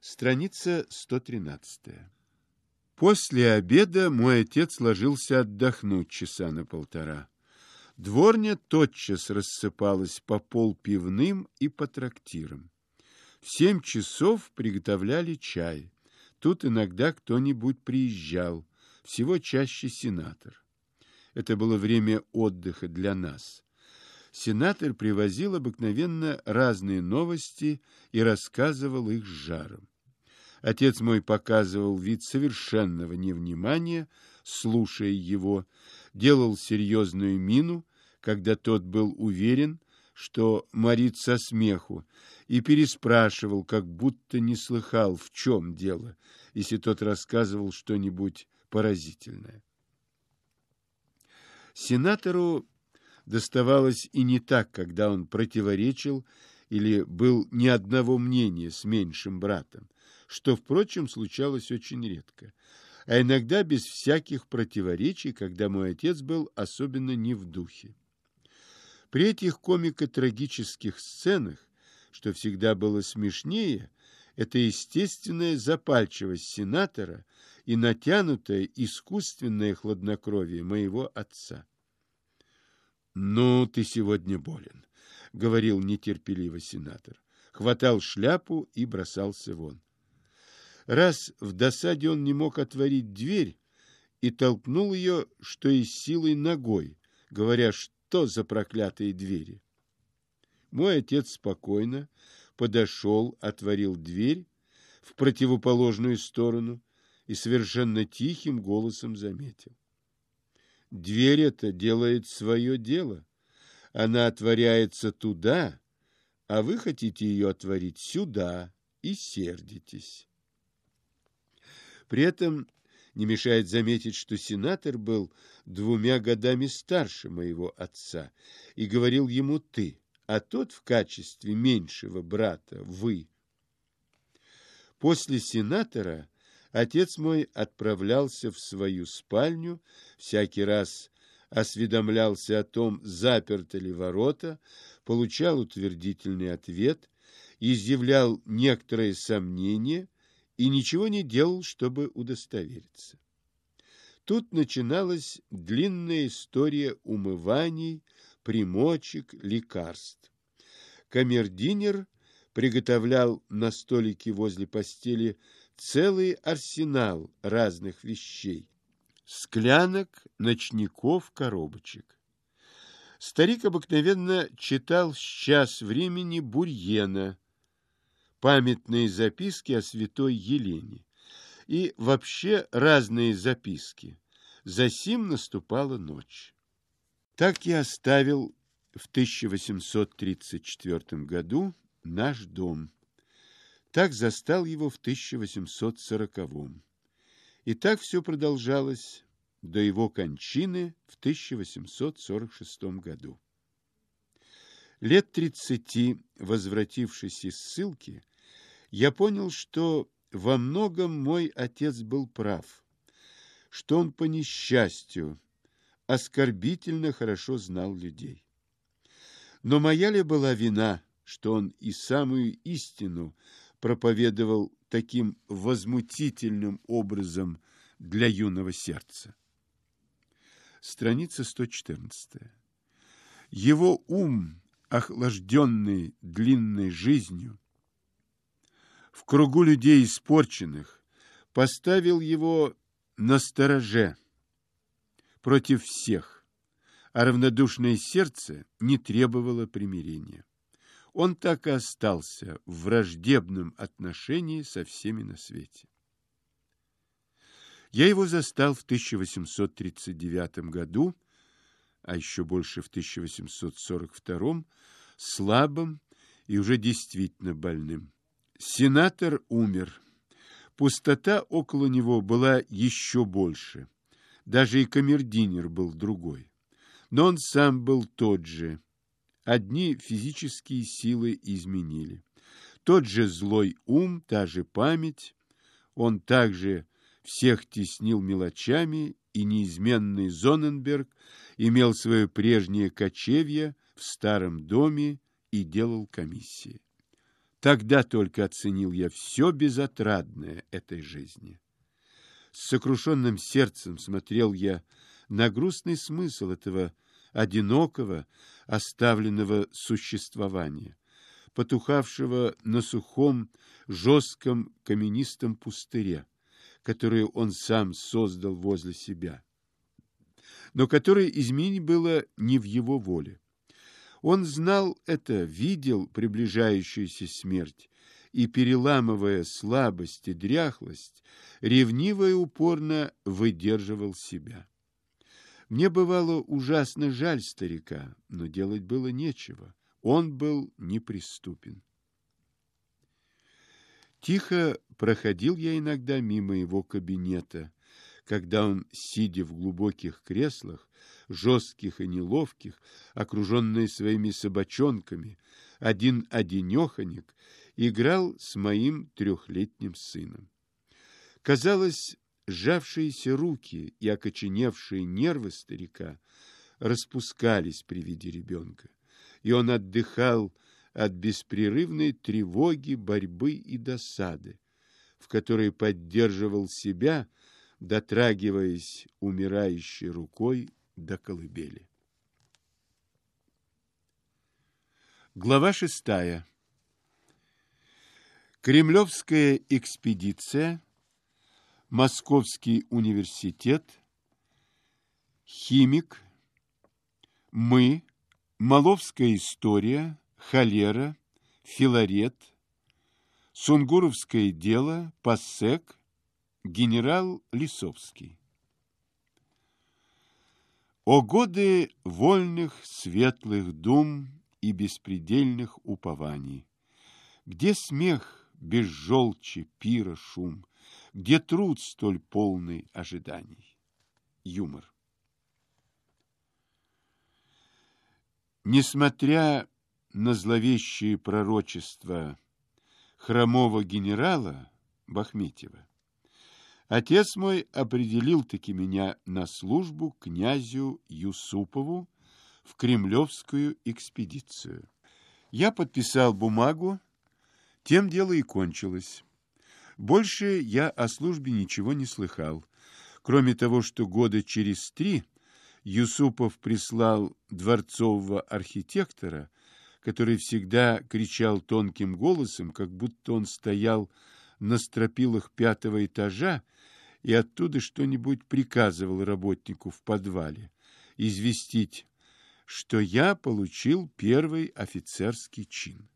Страница 113. После обеда мой отец ложился отдохнуть часа на полтора. Дворня тотчас рассыпалась по пол пивным и по трактирам. В семь часов приготовляли чай. Тут иногда кто-нибудь приезжал, всего чаще сенатор. Это было время отдыха для нас. Сенатор привозил обыкновенно разные новости и рассказывал их с жаром. Отец мой показывал вид совершенного невнимания, слушая его, делал серьезную мину, когда тот был уверен, что морит со смеху, и переспрашивал, как будто не слыхал, в чем дело, если тот рассказывал что-нибудь поразительное. Сенатору доставалось и не так, когда он противоречил или был ни одного мнения с меньшим братом, что, впрочем, случалось очень редко, а иногда без всяких противоречий, когда мой отец был особенно не в духе. При этих комико-трагических сценах, что всегда было смешнее, это естественная запальчивость сенатора и натянутое искусственное хладнокровие моего отца. «Ну, ты сегодня болен», — говорил нетерпеливо сенатор. Хватал шляпу и бросался вон. Раз в досаде он не мог отворить дверь и толкнул ее, что и силой ногой, говоря, что за проклятые двери. Мой отец спокойно подошел, отворил дверь в противоположную сторону и совершенно тихим голосом заметил. Дверь эта делает свое дело. Она отворяется туда, а вы хотите ее отворить сюда и сердитесь. При этом не мешает заметить, что сенатор был двумя годами старше моего отца и говорил ему «ты», а тот в качестве меньшего брата «вы». После сенатора отец мой отправлялся в свою спальню, всякий раз осведомлялся о том, заперты ли ворота, получал утвердительный ответ, изъявлял некоторые сомнения и ничего не делал, чтобы удостовериться. Тут начиналась длинная история умываний, примочек, лекарств. Камердинер приготовлял на столике возле постели целый арсенал разных вещей. Склянок, ночников, коробочек. Старик обыкновенно читал с час времени Бурьена, памятные записки о святой Елене и вообще разные записки. Засим наступала ночь. Так я оставил в 1834 году наш дом. Так застал его в 1840-м. И так все продолжалось до его кончины в 1846 году. Лет тридцати, возвратившись из ссылки, я понял, что во многом мой отец был прав, что он по несчастью оскорбительно хорошо знал людей. Но моя ли была вина, что он и самую истину проповедовал таким возмутительным образом для юного сердца? Страница 114. Его ум, охлажденный длинной жизнью, в кругу людей испорченных, поставил его на стороже против всех, а равнодушное сердце не требовало примирения. Он так и остался в враждебном отношении со всеми на свете. Я его застал в 1839 году, а еще больше в 1842, слабым и уже действительно больным. Сенатор умер. Пустота около него была еще больше. Даже и камердинер был другой. Но он сам был тот же. Одни физические силы изменили. Тот же злой ум, та же память. Он также всех теснил мелочами, и неизменный Зоненберг имел свое прежнее кочевье в старом доме и делал комиссии. Тогда только оценил я все безотрадное этой жизни. С сокрушенным сердцем смотрел я на грустный смысл этого одинокого, оставленного существования, потухавшего на сухом, жестком каменистом пустыре, который он сам создал возле себя, но которое изменить было не в его воле. Он знал это, видел приближающуюся смерть, и, переламывая слабость и дряхлость, ревниво и упорно выдерживал себя. Мне бывало ужасно жаль старика, но делать было нечего. Он был неприступен. Тихо проходил я иногда мимо его кабинета, когда он, сидя в глубоких креслах, жестких и неловких, окруженный своими собачонками, один-одинеханик, играл с моим трехлетним сыном. Казалось, сжавшиеся руки и окоченевшие нервы старика распускались при виде ребенка, и он отдыхал от беспрерывной тревоги, борьбы и досады, в которой поддерживал себя, дотрагиваясь умирающей рукой до колыбели. Глава шестая. Кремлевская экспедиция, Московский университет, химик, мы, Маловская история, холера, филарет, сунгуровское дело, пассек, генерал Лисовский. О годы вольных светлых дум и беспредельных упований! Где смех без желчи, пира шум? Где труд столь полный ожиданий? Юмор. Несмотря на зловещие пророчества хромого генерала Бахметьева, Отец мой определил-таки меня на службу князю Юсупову в кремлевскую экспедицию. Я подписал бумагу, тем дело и кончилось. Больше я о службе ничего не слыхал, кроме того, что года через три Юсупов прислал дворцового архитектора, который всегда кричал тонким голосом, как будто он стоял на стропилах пятого этажа и оттуда что-нибудь приказывал работнику в подвале, известить, что я получил первый офицерский чин.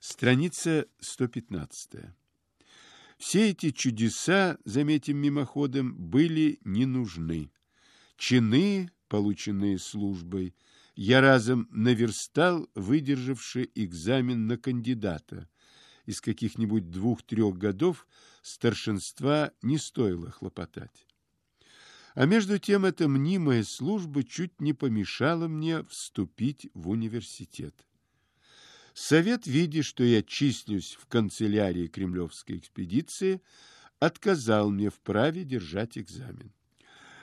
Страница 115. Все эти чудеса, заметим мимоходом, были не нужны. Чины, полученные службой, я разом наверстал, выдержавший экзамен на кандидата – из каких-нибудь двух-трех годов старшинства не стоило хлопотать. А между тем эта мнимая служба чуть не помешала мне вступить в университет. Совет, видя, что я числюсь в канцелярии Кремлевской экспедиции, отказал мне в праве держать экзамен.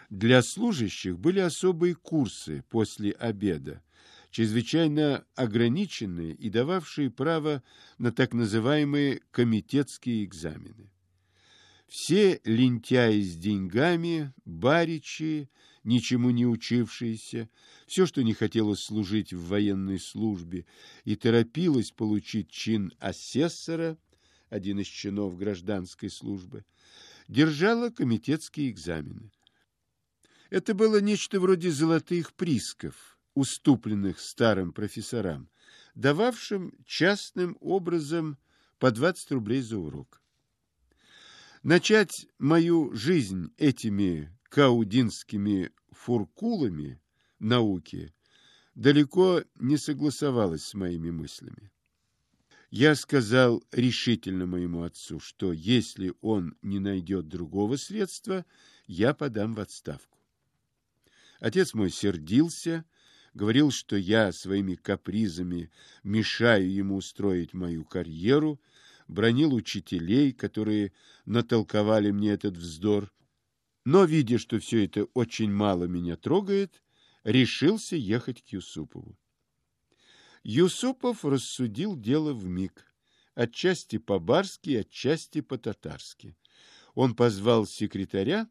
Для служащих были особые курсы после обеда, чрезвычайно ограниченные и дававшие право на так называемые комитетские экзамены. Все лентяи с деньгами, баричи, ничему не учившиеся, все, что не хотело служить в военной службе и торопилось получить чин асессора, один из чинов гражданской службы, держала комитетские экзамены. Это было нечто вроде золотых присков – уступленных старым профессорам, дававшим частным образом по 20 рублей за урок. Начать мою жизнь этими каудинскими фуркулами науки далеко не согласовалось с моими мыслями. Я сказал решительно моему отцу, что если он не найдет другого средства, я подам в отставку. Отец мой сердился, говорил, что я своими капризами мешаю ему устроить мою карьеру, бронил учителей, которые натолковали мне этот вздор. Но, видя, что все это очень мало меня трогает, решился ехать к Юсупову. Юсупов рассудил дело в миг, отчасти по-барски, отчасти по-татарски. Он позвал секретаря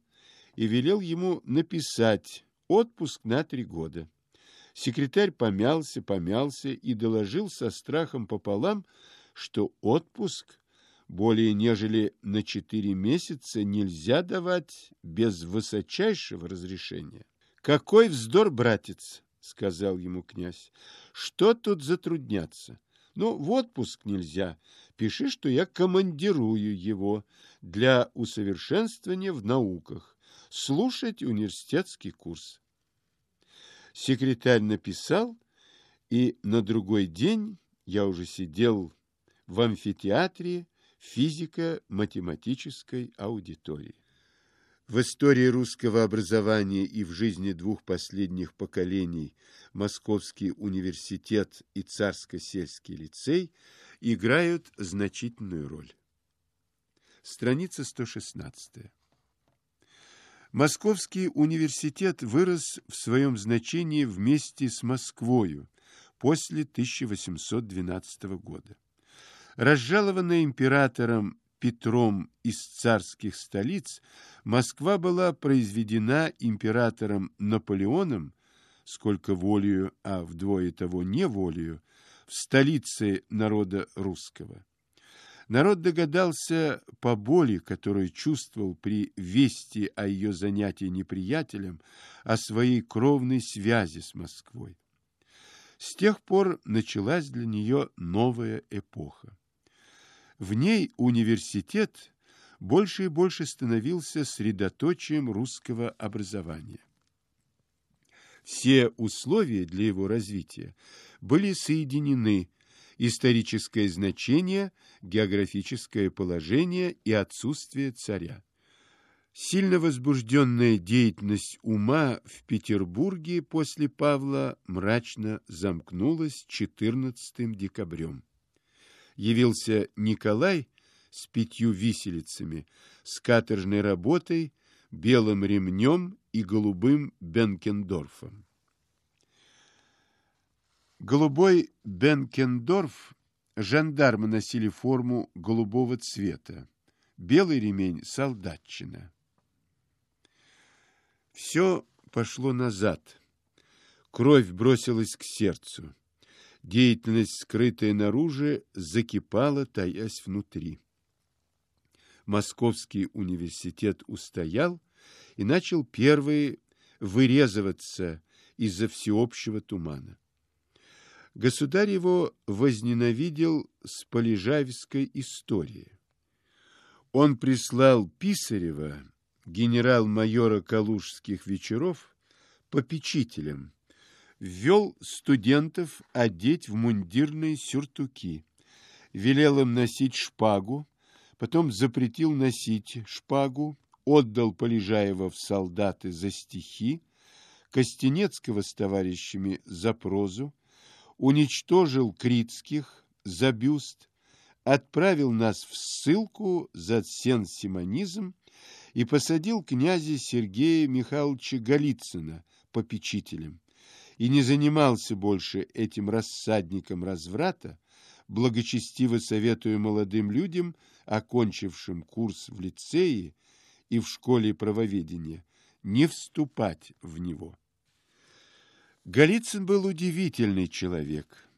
и велел ему написать отпуск на три года. Секретарь помялся, помялся и доложил со страхом пополам, что отпуск более нежели на четыре месяца нельзя давать без высочайшего разрешения. «Какой вздор, братец!» — сказал ему князь. «Что тут затрудняться? Ну, в отпуск нельзя. Пиши, что я командирую его для усовершенствования в науках, слушать университетский курс». Секретарь написал, и на другой день я уже сидел в амфитеатре физико-математической аудитории. В истории русского образования и в жизни двух последних поколений Московский университет и Царско-сельский лицей играют значительную роль. Страница 116. Московский университет вырос в своем значении вместе с Москвою после 1812 года. Разжалованная императором Петром из царских столиц, Москва была произведена императором Наполеоном, сколько волею, а вдвое того неволею, в столице народа русского. Народ догадался по боли, которую чувствовал при вести о ее занятии неприятелем, о своей кровной связи с Москвой. С тех пор началась для нее новая эпоха. В ней университет больше и больше становился средоточием русского образования. Все условия для его развития были соединены историческое значение, географическое положение и отсутствие царя. Сильно возбужденная деятельность ума в Петербурге после Павла мрачно замкнулась 14 декабрем явился Николай с пятью виселицами, с каторжной работой, белым ремнем и голубым Бенкендорфом. Голубой Бенкендорф жандармы носили форму голубого цвета, белый ремень – солдатчина. Все пошло назад. Кровь бросилась к сердцу. Деятельность, скрытая наружу, закипала, таясь внутри. Московский университет устоял и начал первый вырезываться из-за всеобщего тумана. Государь его возненавидел с полежавской истории. Он прислал Писарева, генерал-майора Калужских вечеров, попечителем, ввел студентов одеть в мундирные сюртуки, велел им носить шпагу, потом запретил носить шпагу, отдал Полежаева в солдаты за стихи, Костенецкого с товарищами за прозу, уничтожил Критских за бюст, отправил нас в ссылку за сенсимонизм и посадил князя Сергея Михайловича Голицына попечителем и не занимался больше этим рассадником разврата, благочестиво советую молодым людям, окончившим курс в лицее и в школе правоведения, не вступать в него. Голицын был удивительный человек.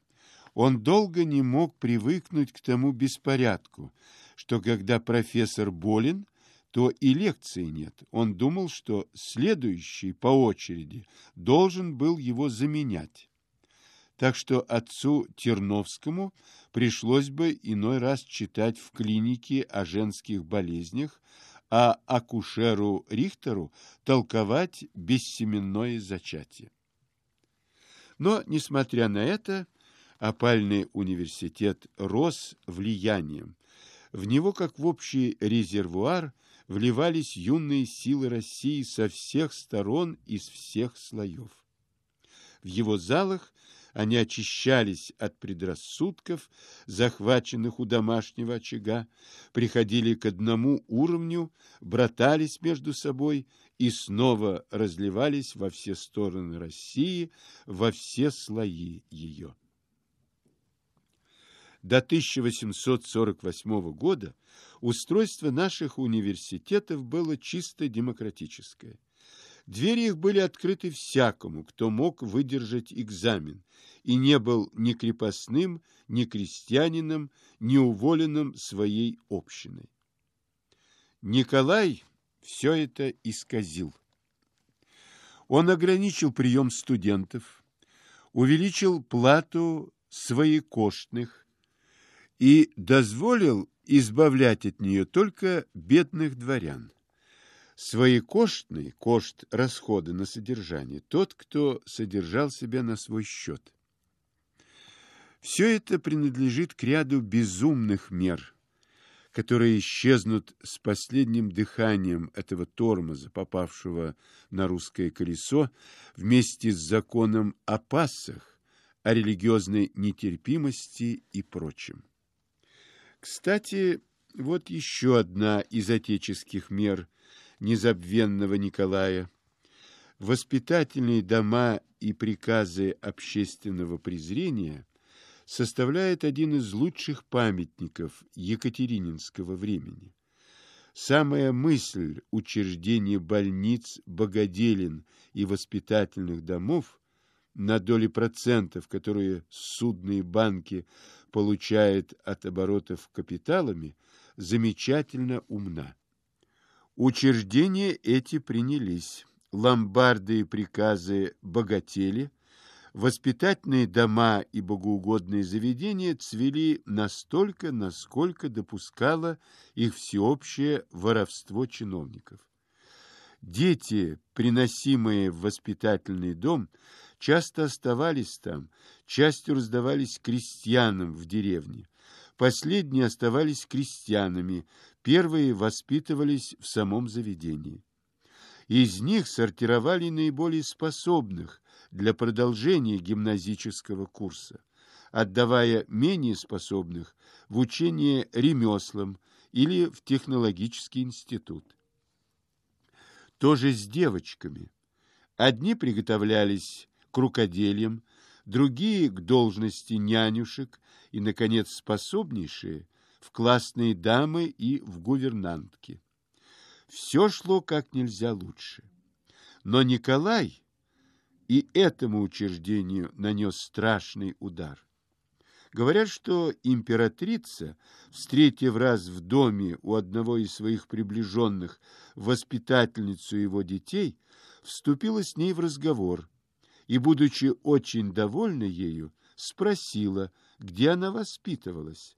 Он долго не мог привыкнуть к тому беспорядку, что когда профессор болен – то и лекции нет. Он думал, что следующий по очереди должен был его заменять. Так что отцу Терновскому пришлось бы иной раз читать в клинике о женских болезнях, а акушеру Рихтеру толковать бессеменное зачатие. Но, несмотря на это, опальный университет рос влиянием. В него, как в общий резервуар, вливались юные силы России со всех сторон, из всех слоев. В его залах они очищались от предрассудков, захваченных у домашнего очага, приходили к одному уровню, братались между собой и снова разливались во все стороны России, во все слои ее. до 1848 года устройство наших университетов было чисто демократическое. Двери их были открыты всякому, кто мог выдержать экзамен, и не был ни крепостным, ни крестьянином, ни уволенным своей общиной. Николай все это исказил. Он ограничил прием студентов, увеличил плату своекоштных и дозволил избавлять от нее только бедных дворян. Своекоштный, кошт расходы на содержание, тот, кто содержал себя на свой счет. Все это принадлежит к ряду безумных мер, которые исчезнут с последним дыханием этого тормоза, попавшего на русское колесо, вместе с законом о пассах, о религиозной нетерпимости и прочем. Кстати, вот еще одна из отеческих мер незабвенного Николая. Воспитательные дома и приказы общественного презрения составляет один из лучших памятников Екатерининского времени. Самая мысль учреждения больниц, богоделин и воспитательных домов на доли процентов, которые судные банки получают от оборотов капиталами, замечательно умна. Учреждения эти принялись, ломбарды и приказы богатели, Воспитательные дома и богоугодные заведения цвели настолько, насколько допускало их всеобщее воровство чиновников. Дети, приносимые в воспитательный дом, часто оставались там, частью раздавались крестьянам в деревне. Последние оставались крестьянами, первые воспитывались в самом заведении. Из них сортировали наиболее способных, для продолжения гимназического курса, отдавая менее способных в учение ремеслам или в технологический институт. То же с девочками. Одни приготовлялись к рукоделиям, другие к должности нянюшек и, наконец, способнейшие в классные дамы и в гувернантки. Все шло как нельзя лучше. Но Николай и этому учреждению нанес страшный удар. Говорят, что императрица, встретив раз в доме у одного из своих приближенных воспитательницу его детей, вступила с ней в разговор и, будучи очень довольна ею, спросила, где она воспитывалась.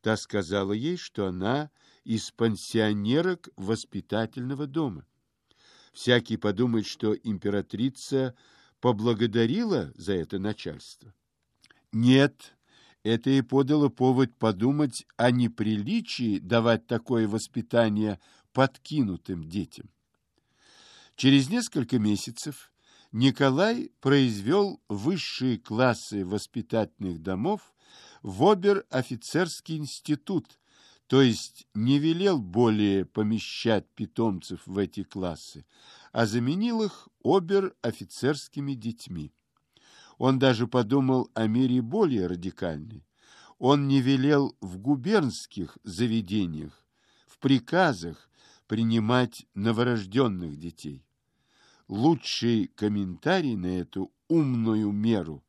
Та сказала ей, что она из пансионерок воспитательного дома. Всякий подумает, что императрица – поблагодарила за это начальство? Нет, это и подало повод подумать о неприличии давать такое воспитание подкинутым детям. Через несколько месяцев Николай произвел высшие классы воспитательных домов в Обер-офицерский институт, то есть не велел более помещать питомцев в эти классы, а заменил их обер-офицерскими детьми. Он даже подумал о мере более радикальной. Он не велел в губернских заведениях, в приказах принимать новорожденных детей. Лучший комментарий на эту умную меру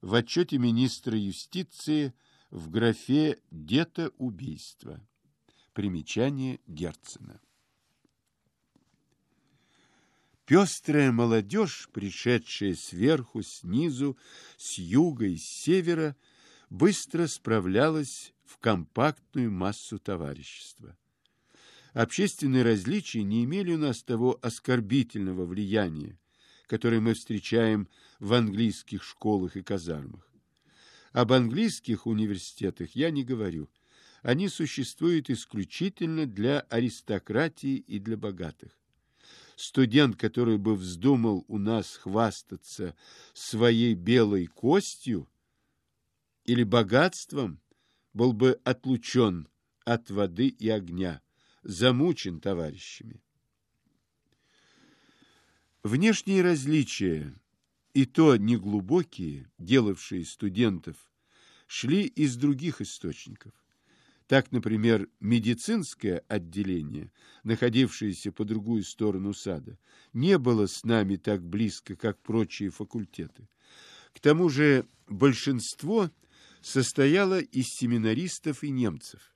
в отчете министра юстиции в графе «Детоубийство». Примечание Герцена. Пестрая молодежь, пришедшая сверху, снизу, с юга и с севера, быстро справлялась в компактную массу товарищества. Общественные различия не имели у нас того оскорбительного влияния, которое мы встречаем в английских школах и казармах. Об английских университетах я не говорю. Они существуют исключительно для аристократии и для богатых студент, который бы вздумал у нас хвастаться своей белой костью или богатством, был бы отлучен от воды и огня, замучен товарищами. Внешние различия, и то неглубокие, делавшие студентов шли из других источников. Так, например, медицинское отделение, находившееся по другую сторону сада, не было с нами так близко, как прочие факультеты. К тому же большинство состояло из семинаристов и немцев.